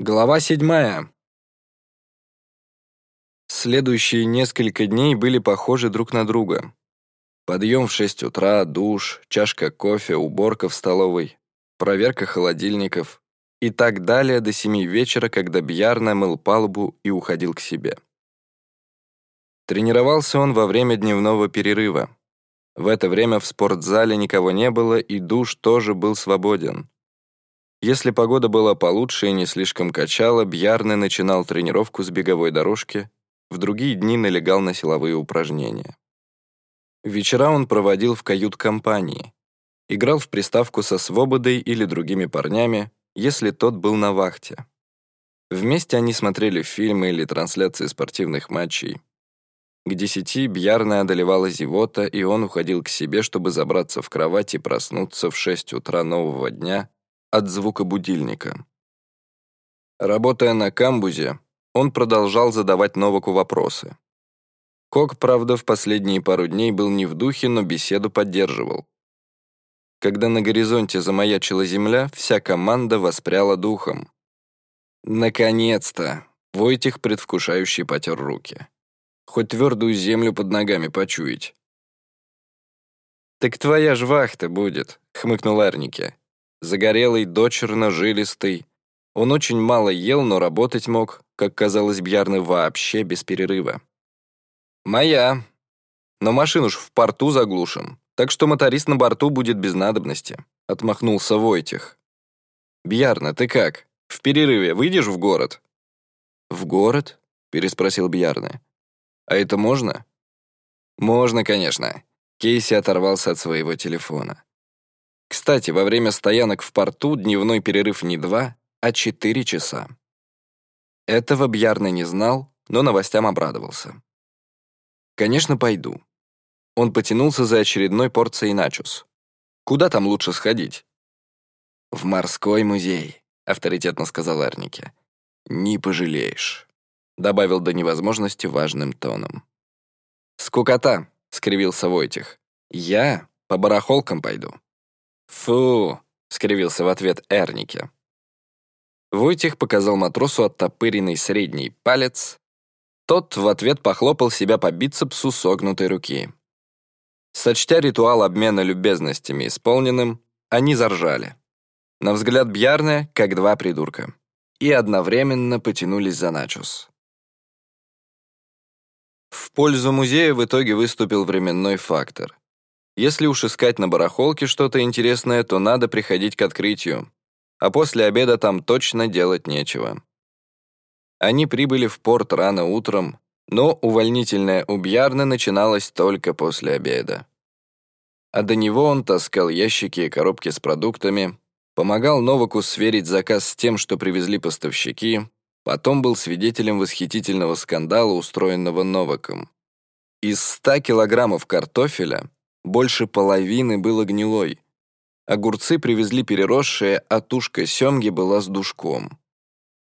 Глава седьмая. Следующие несколько дней были похожи друг на друга. Подъем в шесть утра, душ, чашка кофе, уборка в столовой, проверка холодильников и так далее до семи вечера, когда Бьярна мыл палубу и уходил к себе. Тренировался он во время дневного перерыва. В это время в спортзале никого не было, и душ тоже был свободен. Если погода была получше и не слишком качала, Бьярне начинал тренировку с беговой дорожки, в другие дни налегал на силовые упражнения. Вечера он проводил в кают-компании, играл в приставку со Свободой или другими парнями, если тот был на вахте. Вместе они смотрели фильмы или трансляции спортивных матчей. К десяти Бьярне одолевала зевота, и он уходил к себе, чтобы забраться в кровать и проснуться в шесть утра нового дня от звука будильника. Работая на камбузе, он продолжал задавать Новаку вопросы. Кок, правда, в последние пару дней был не в духе, но беседу поддерживал. Когда на горизонте замаячила земля, вся команда воспряла духом. «Наконец-то!» — Войтих предвкушающий потер руки. «Хоть твердую землю под ногами почуять». «Так твоя ж вахта будет», — хмыкнул Эрнике. Загорелый, дочерно, жилистый. Он очень мало ел, но работать мог, как казалось Бьярны, вообще без перерыва. «Моя. Но машину ж в порту заглушим, так что моторист на борту будет без надобности», — отмахнулся Войтих. «Бьярна, ты как? В перерыве выйдешь в город?» «В город?» — переспросил Бьярна. «А это можно?» «Можно, конечно». Кейси оторвался от своего телефона. Кстати, во время стоянок в порту дневной перерыв не два, а четыре часа. Этого Бьярны не знал, но новостям обрадовался. «Конечно, пойду». Он потянулся за очередной порцией начос. «Куда там лучше сходить?» «В морской музей», — авторитетно сказал Эрнике. «Не пожалеешь», — добавил до невозможности важным тоном. «Скукота», — скривился Войтих. «Я по барахолкам пойду». «Фу!» — скривился в ответ Эрнике. Войтих показал матросу оттопыренный средний палец. Тот в ответ похлопал себя по бицепсу согнутой руки. Сочтя ритуал обмена любезностями исполненным, они заржали. На взгляд Бьярне, как два придурка. И одновременно потянулись за начос. В пользу музея в итоге выступил временной фактор. Если уж искать на барахолке что-то интересное, то надо приходить к открытию. А после обеда там точно делать нечего. Они прибыли в порт рано утром, но увольнительная у Бьярны начиналась только после обеда. А до него он таскал ящики и коробки с продуктами, помогал Новаку сверить заказ с тем, что привезли поставщики, потом был свидетелем восхитительного скандала, устроенного Новаком. Из 100 килограммов картофеля больше половины было гнилой. Огурцы привезли переросшие, а тушка семги была с душком.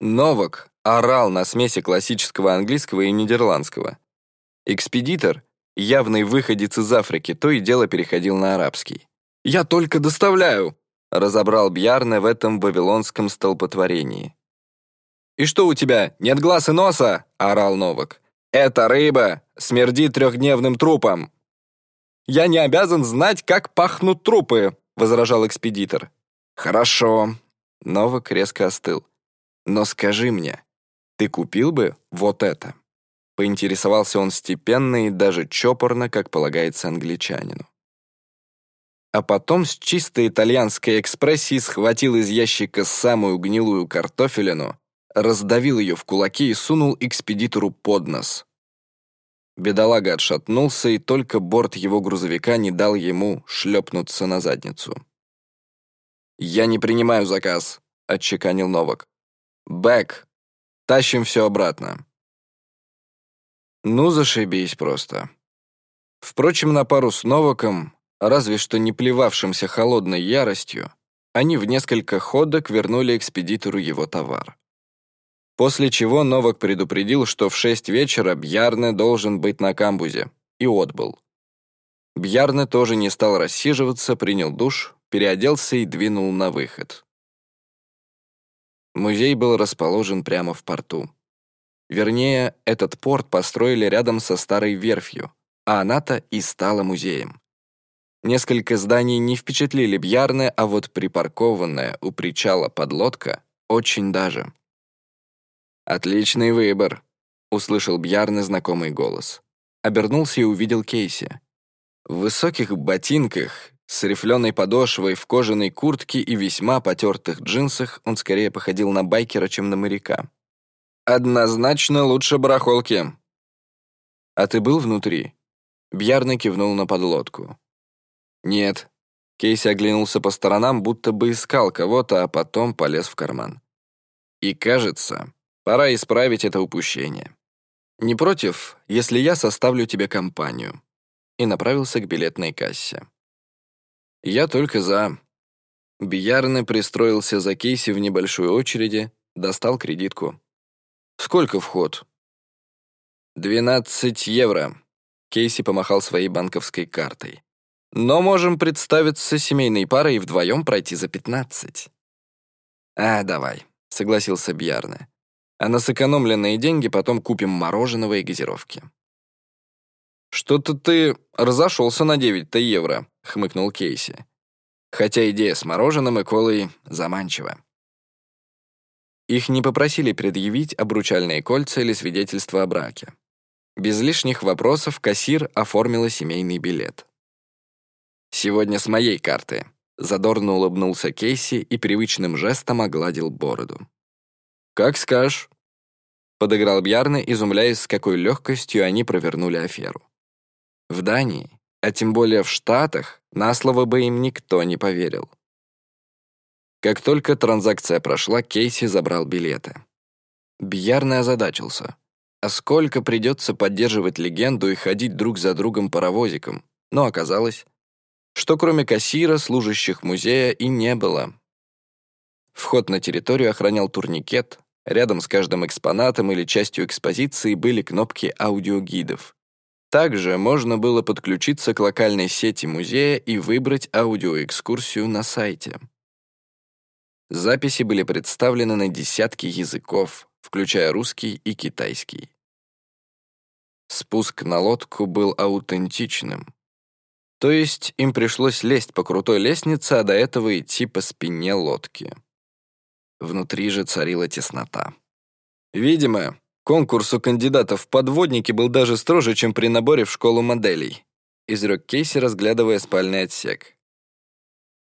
Новак орал на смеси классического английского и нидерландского. Экспедитор, явный выходец из Африки, то и дело переходил на арабский. «Я только доставляю!» — разобрал Бьярне в этом вавилонском столпотворении. «И что у тебя, нет глаз и носа?» — орал Новак. «Это рыба! Смердит трехдневным трупом!» «Я не обязан знать, как пахнут трупы», — возражал экспедитор. «Хорошо». Новак резко остыл. «Но скажи мне, ты купил бы вот это?» Поинтересовался он степенно и даже чопорно, как полагается англичанину. А потом с чистой итальянской экспрессией схватил из ящика самую гнилую картофелину, раздавил ее в кулаки и сунул экспедитору под нос. Бедолага отшатнулся, и только борт его грузовика не дал ему шлепнуться на задницу. «Я не принимаю заказ», — отчеканил Новак. «Бэк. Тащим все обратно». Ну, зашибись просто. Впрочем, на пару с Новаком, разве что не плевавшимся холодной яростью, они в несколько ходок вернули экспедитору его товар. После чего Новак предупредил, что в шесть вечера Бьярне должен быть на камбузе, и отбыл. Бьярне тоже не стал рассиживаться, принял душ, переоделся и двинул на выход. Музей был расположен прямо в порту. Вернее, этот порт построили рядом со старой верфью, а она-то и стала музеем. Несколько зданий не впечатлили Бьярны, а вот припаркованная у причала подлодка очень даже. «Отличный выбор», — услышал Бьярны знакомый голос. Обернулся и увидел Кейси. В высоких ботинках, с рифленой подошвой, в кожаной куртке и весьма потертых джинсах он скорее походил на байкера, чем на моряка. «Однозначно лучше барахолки». «А ты был внутри?» Бьярна кивнул на подлодку. «Нет». Кейси оглянулся по сторонам, будто бы искал кого-то, а потом полез в карман. «И кажется, пора исправить это упущение. Не против, если я составлю тебе компанию?» И направился к билетной кассе. «Я только за». Бьярны пристроился за Кейси в небольшой очереди, достал кредитку. «Сколько вход?» «Двенадцать евро», — Кейси помахал своей банковской картой. «Но можем представиться семейной парой и вдвоем пройти за пятнадцать». «А, давай», — согласился Бьярне. «А на сэкономленные деньги потом купим мороженого и газировки». «Что-то ты разошелся на девять-то евро», — хмыкнул Кейси. Хотя идея с мороженым и колой заманчива. Их не попросили предъявить обручальные кольца или свидетельство о браке. Без лишних вопросов кассир оформила семейный билет. «Сегодня с моей карты», — задорно улыбнулся Кейси и привычным жестом огладил бороду. «Как скажешь», — подыграл Бьярны, изумляясь, с какой легкостью они провернули аферу. В Дании, а тем более в Штатах, на слово бы им никто не поверил. Как только транзакция прошла, Кейси забрал билеты. Бьярный озадачился. А сколько придется поддерживать легенду и ходить друг за другом паровозиком? Но оказалось, что кроме кассира, служащих музея и не было. Вход на территорию охранял турникет, рядом с каждым экспонатом или частью экспозиции были кнопки аудиогидов. Также можно было подключиться к локальной сети музея и выбрать аудиоэкскурсию на сайте. Записи были представлены на десятки языков, включая русский и китайский. Спуск на лодку был аутентичным. То есть им пришлось лезть по крутой лестнице, а до этого идти по спине лодки. Внутри же царила теснота. Видимо, Конкурс у кандидатов в подводники был даже строже, чем при наборе в школу моделей, изрек Кейси, разглядывая спальный отсек.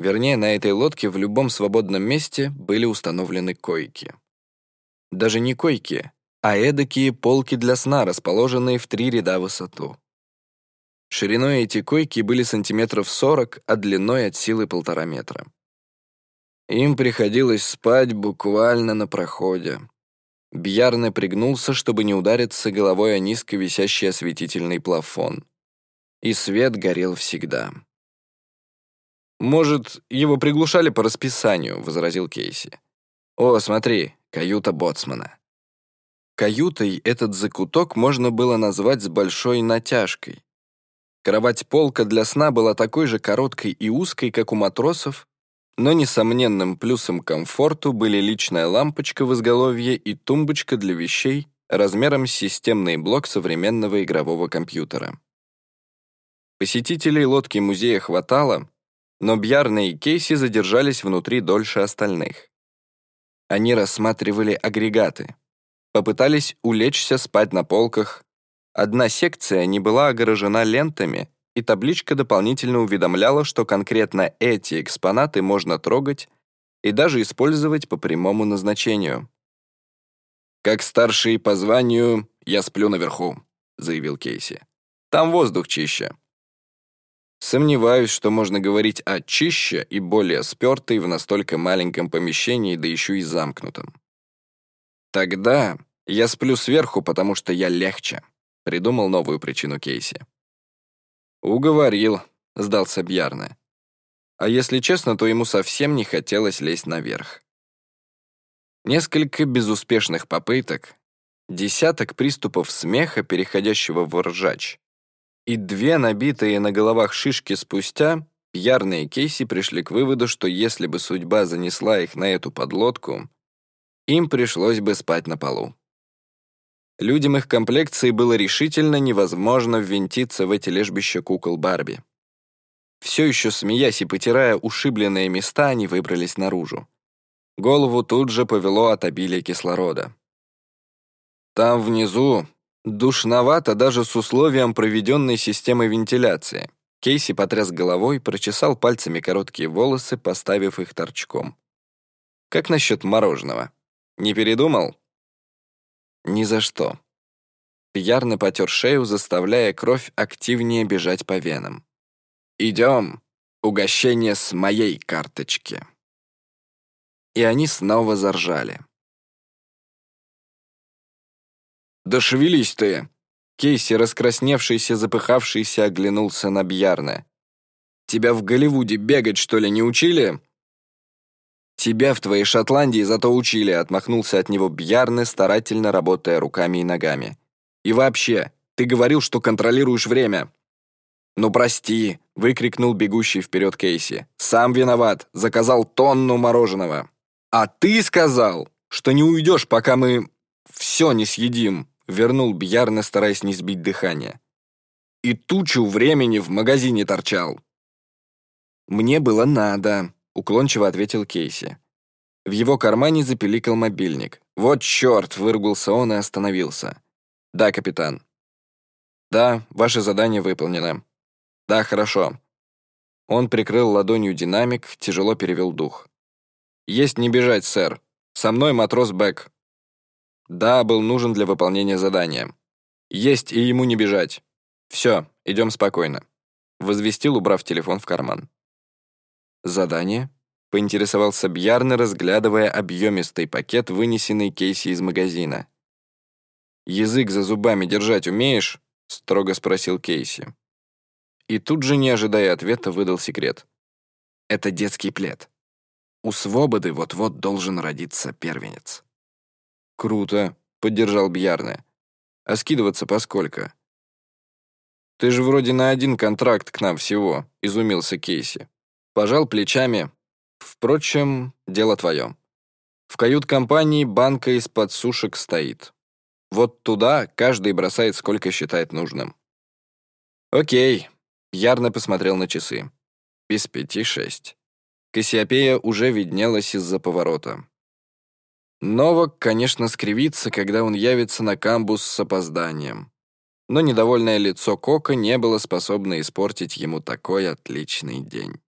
Вернее, на этой лодке в любом свободном месте были установлены койки. Даже не койки, а эдакие полки для сна, расположенные в три ряда высоту. Шириной эти койки были сантиметров 40, а длиной от силы полтора метра. Им приходилось спать буквально на проходе, Бьярне пригнулся, чтобы не удариться головой о низко висящий осветительный плафон. И свет горел всегда. «Может, его приглушали по расписанию», — возразил Кейси. «О, смотри, каюта боцмана». Каютой этот закуток можно было назвать с большой натяжкой. Кровать-полка для сна была такой же короткой и узкой, как у матросов, но несомненным плюсом комфорту были личная лампочка в изголовье и тумбочка для вещей размером с системный блок современного игрового компьютера. Посетителей лодки музея хватало, но Бьярна и Кейси задержались внутри дольше остальных. Они рассматривали агрегаты, попытались улечься спать на полках. Одна секция не была огорожена лентами, и табличка дополнительно уведомляла, что конкретно эти экспонаты можно трогать и даже использовать по прямому назначению. «Как старший по званию, я сплю наверху», — заявил Кейси. «Там воздух чище». Сомневаюсь, что можно говорить о чище и более спертой в настолько маленьком помещении, да еще и замкнутом. Тогда я сплю сверху, потому что я легче, придумал новую причину Кейси. «Уговорил», — сдался Бьярне. А если честно, то ему совсем не хотелось лезть наверх. Несколько безуспешных попыток, десяток приступов смеха, переходящего в ржач, и две набитые на головах шишки спустя Пьярные Кейси пришли к выводу, что если бы судьба занесла их на эту подлодку, им пришлось бы спать на полу. Людям их комплекции было решительно невозможно ввинтиться в эти лежбища кукол Барби. Все еще смеясь и потирая ушибленные места, они выбрались наружу. Голову тут же повело от обилия кислорода. Там внизу душновато даже с условием проведенной системы вентиляции. Кейси потряс головой, прочесал пальцами короткие волосы, поставив их торчком. «Как насчет мороженого? Не передумал?» «Ни за что». Пьярно потер шею, заставляя кровь активнее бежать по венам. «Идем. Угощение с моей карточки». И они снова заржали. «Да шевелись ты!» Кейси, раскрасневшийся, запыхавшийся, оглянулся на Бьярна. «Тебя в Голливуде бегать, что ли, не учили?» «Тебя в твоей Шотландии зато учили», — отмахнулся от него Бьярны, старательно работая руками и ногами. «И вообще, ты говорил, что контролируешь время». «Ну прости», — выкрикнул бегущий вперед Кейси. «Сам виноват, заказал тонну мороженого». «А ты сказал, что не уйдешь, пока мы все не съедим», — вернул Бьярна, стараясь не сбить дыхание. «И тучу времени в магазине торчал». «Мне было надо», — уклончиво ответил Кейси. В его кармане запеликал мобильник. «Вот черт!» — выругался он и остановился. «Да, капитан». «Да, ваше задание выполнено». «Да, хорошо». Он прикрыл ладонью динамик, тяжело перевел дух. «Есть не бежать, сэр. Со мной матрос Бэк». «Да, был нужен для выполнения задания». «Есть и ему не бежать». «Все, идем спокойно», — возвестил, убрав телефон в карман. «Задание?» — поинтересовался Бьярны, разглядывая объемистый пакет, вынесенный Кейси из магазина. «Язык за зубами держать умеешь?» — строго спросил Кейси. И тут же, не ожидая ответа, выдал секрет. «Это детский плед. У Свободы вот-вот должен родиться первенец». «Круто», — поддержал Бьярне. «А скидываться поскольку?» «Ты же вроде на один контракт к нам всего», — изумился Кейси. Пожал плечами. «Впрочем, дело твое. В кают-компании банка из-под сушек стоит. Вот туда каждый бросает, сколько считает нужным». «Окей», Ярно посмотрел на часы. Без пяти шесть. Кассиопея уже виднелась из-за поворота. Новак, конечно, скривится, когда он явится на камбус с опозданием. Но недовольное лицо Кока не было способно испортить ему такой отличный день.